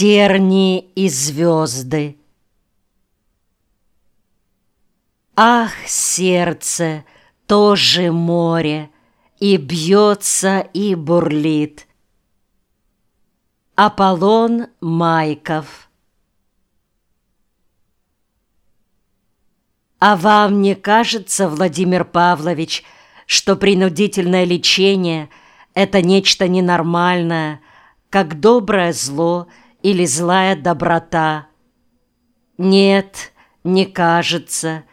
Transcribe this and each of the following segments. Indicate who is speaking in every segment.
Speaker 1: терни и звезды. Ах, сердце, тоже море, И бьется, и бурлит. Аполлон Майков А вам не кажется, Владимир Павлович, что принудительное лечение – это нечто ненормальное, как доброе зло или злая доброта? Нет, не кажется.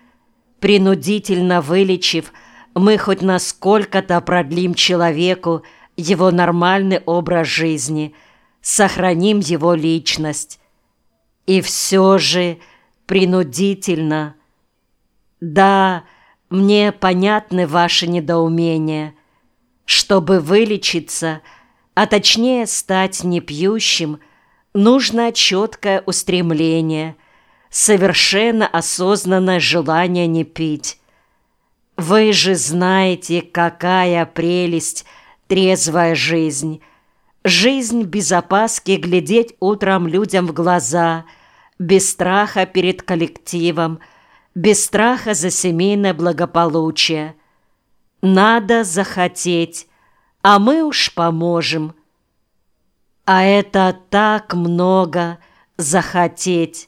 Speaker 1: Принудительно вылечив, мы хоть насколько-то продлим человеку его нормальный образ жизни, сохраним его личность. И все же принудительно. Да, мне понятны ваши недоумения. Чтобы вылечиться, а точнее стать непьющим, нужно четкое устремление – совершенно осознанное желание не пить. Вы же знаете, какая прелесть трезвая жизнь. Жизнь без опаски глядеть утром людям в глаза, без страха перед коллективом, без страха за семейное благополучие. Надо захотеть, а мы уж поможем. А это так много захотеть.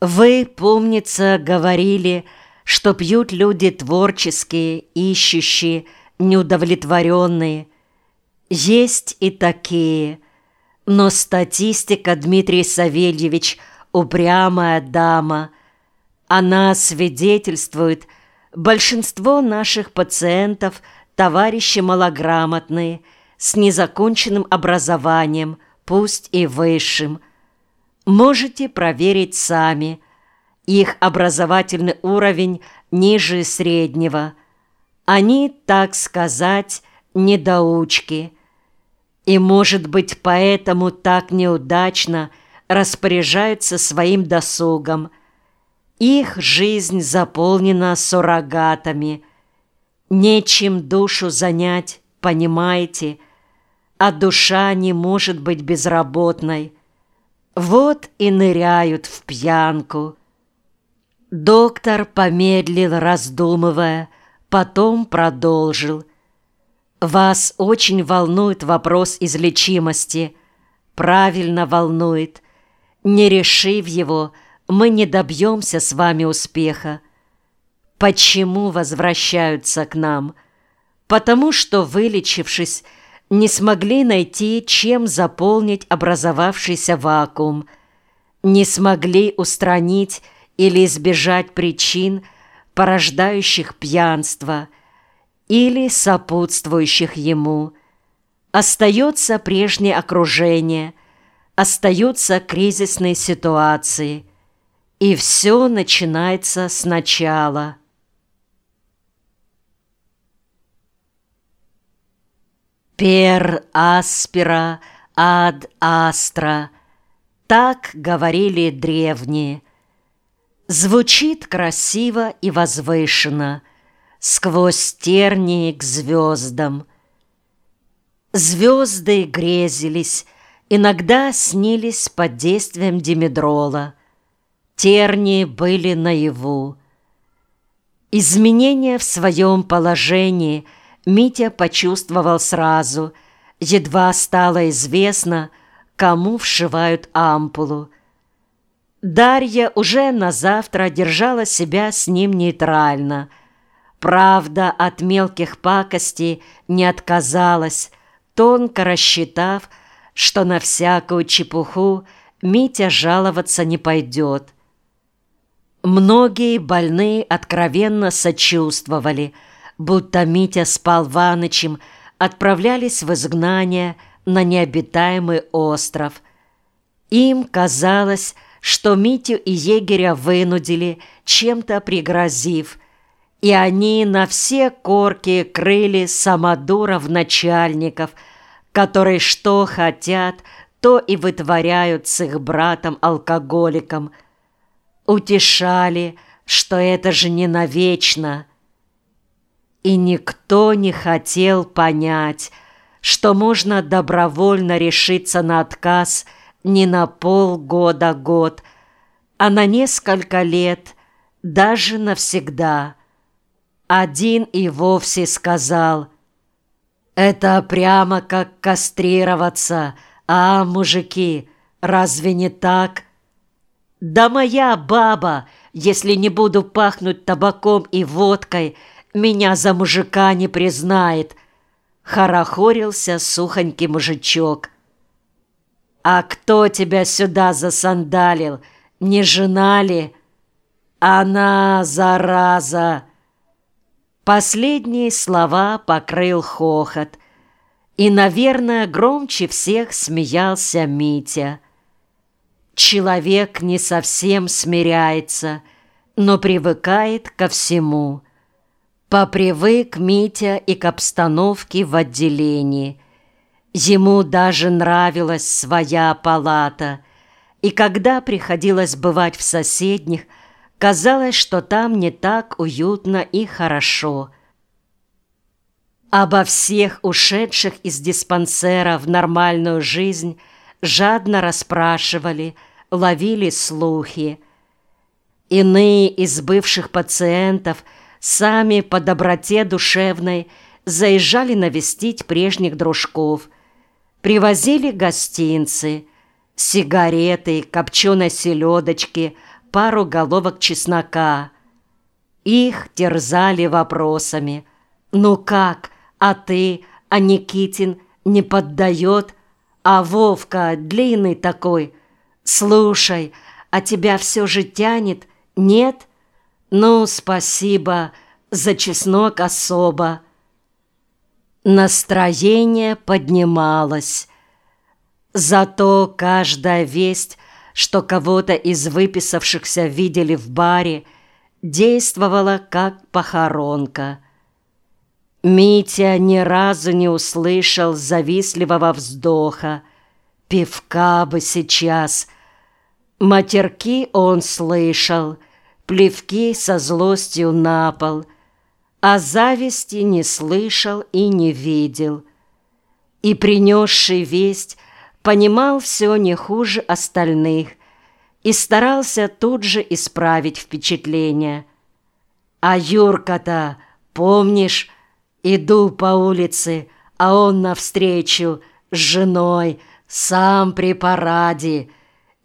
Speaker 1: Вы, помнится, говорили, что пьют люди творческие, ищущие, неудовлетворенные. Есть и такие, но статистика, Дмитрий Савельевич, упрямая дама. Она свидетельствует, большинство наших пациентов – товарищи малограмотные, с незаконченным образованием, пусть и высшим – Можете проверить сами. Их образовательный уровень ниже среднего. Они, так сказать, недоучки. И, может быть, поэтому так неудачно распоряжаются своим досугом. Их жизнь заполнена суррогатами. Нечем душу занять, понимаете, а душа не может быть безработной. Вот и ныряют в пьянку. Доктор помедлил, раздумывая, потом продолжил. Вас очень волнует вопрос излечимости. Правильно волнует. Не решив его, мы не добьемся с вами успеха. Почему возвращаются к нам? Потому что, вылечившись, не смогли найти, чем заполнить образовавшийся вакуум, не смогли устранить или избежать причин, порождающих пьянство или сопутствующих ему. Остается прежнее окружение, остаются кризисные ситуации, и все начинается сначала – «Пер аспера ад астра» — так говорили древние. Звучит красиво и возвышенно, сквозь тернии к звездам. Звезды грезились, иногда снились под действием димедрола. Тернии были наяву. Изменения в своем положении — Митя почувствовал сразу, едва стало известно, кому вшивают ампулу. Дарья уже на завтра держала себя с ним нейтрально. Правда, от мелких пакостей не отказалась, тонко рассчитав, что на всякую чепуху Митя жаловаться не пойдет. Многие больные откровенно сочувствовали – будто Митя с Палванычем отправлялись в изгнание на необитаемый остров. Им казалось, что Митю и егеря вынудили, чем-то пригрозив, и они на все корки крыли самодуров-начальников, которые что хотят, то и вытворяют с их братом-алкоголиком. Утешали, что это же не навечно – и никто не хотел понять, что можно добровольно решиться на отказ, не на полгода год, а на несколько лет, даже навсегда. Один и вовсе сказал, «Это прямо как кастрироваться, а, мужики, разве не так?» «Да моя баба, если не буду пахнуть табаком и водкой, меня за мужика не признает», — хорохорился сухонький мужичок. «А кто тебя сюда засандалил? Не жена ли?» «Она, зараза!» Последние слова покрыл хохот, и, наверное, громче всех смеялся Митя. Человек не совсем смиряется, но привыкает ко всему. Попривык Митя и к обстановке в отделении. Ему даже нравилась своя палата, и когда приходилось бывать в соседних, казалось, что там не так уютно и хорошо. Обо всех ушедших из диспансера в нормальную жизнь жадно расспрашивали – ловили слухи. Иные из бывших пациентов сами по доброте душевной заезжали навестить прежних дружков, привозили гостинцы, сигареты, копченой селедочки, пару головок чеснока. Их терзали вопросами. «Ну как? А ты? А Никитин не поддает? А Вовка длинный такой – «Слушай, а тебя все же тянет, нет? Ну, спасибо, за чеснок особо». Настроение поднималось. Зато каждая весть, что кого-то из выписавшихся видели в баре, действовала как похоронка. Митя ни разу не услышал завистливого вздоха. «Пивка бы сейчас!» Матерки он слышал, плевки со злостью на пол, а зависти не слышал и не видел. И принесший весть понимал все не хуже остальных и старался тут же исправить впечатление. А Юрка-то, помнишь, иду по улице, а он навстречу с женой, сам при параде,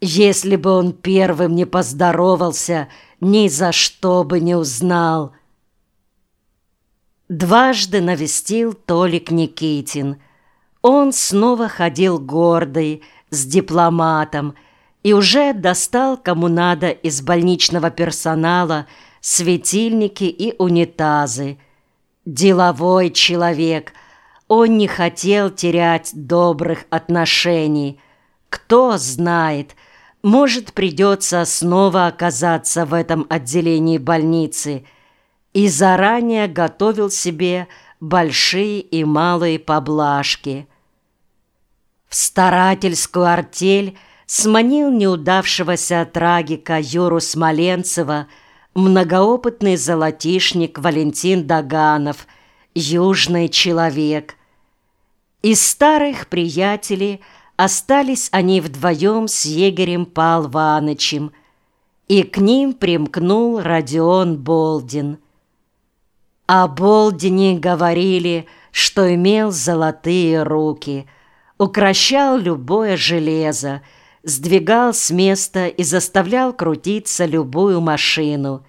Speaker 1: если бы он первым не поздоровался, ни за что бы не узнал. Дважды навестил Толик Никитин. Он снова ходил гордый, с дипломатом, и уже достал кому надо из больничного персонала светильники и унитазы. Деловой человек, он не хотел терять добрых отношений. Кто знает, может, придется снова оказаться в этом отделении больницы, и заранее готовил себе большие и малые поблажки. В старательскую артель сманил неудавшегося трагика Юру Смоленцева многоопытный золотишник Валентин Даганов, южный человек. Из старых приятелей – Остались они вдвоем с егерем Пал Ванычем, и к ним примкнул Родион Болдин. О Болдине говорили, что имел золотые руки, укращал любое железо, сдвигал с места и заставлял крутиться любую машину.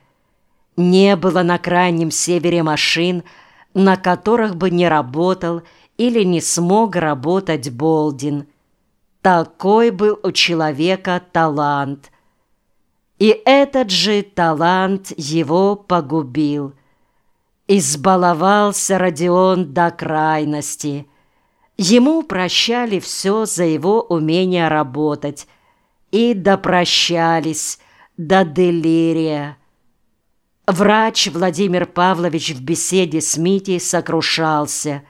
Speaker 1: Не было на крайнем севере машин, на которых бы не работал или не смог работать Болдин – такой был у человека талант. И этот же талант его погубил. Избаловался Родион до крайности. Ему прощали все за его умение работать. И допрощались до делирия. Врач Владимир Павлович в беседе с Митей сокрушался.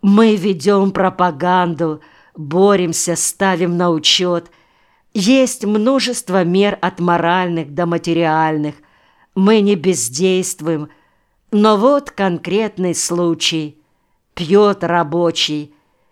Speaker 1: «Мы ведем пропаганду», боремся, ставим на учет. Есть множество мер от моральных до материальных. Мы не бездействуем. Но вот конкретный случай. Пьет рабочий,